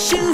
shoes.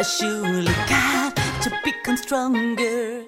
I surely got to become stronger.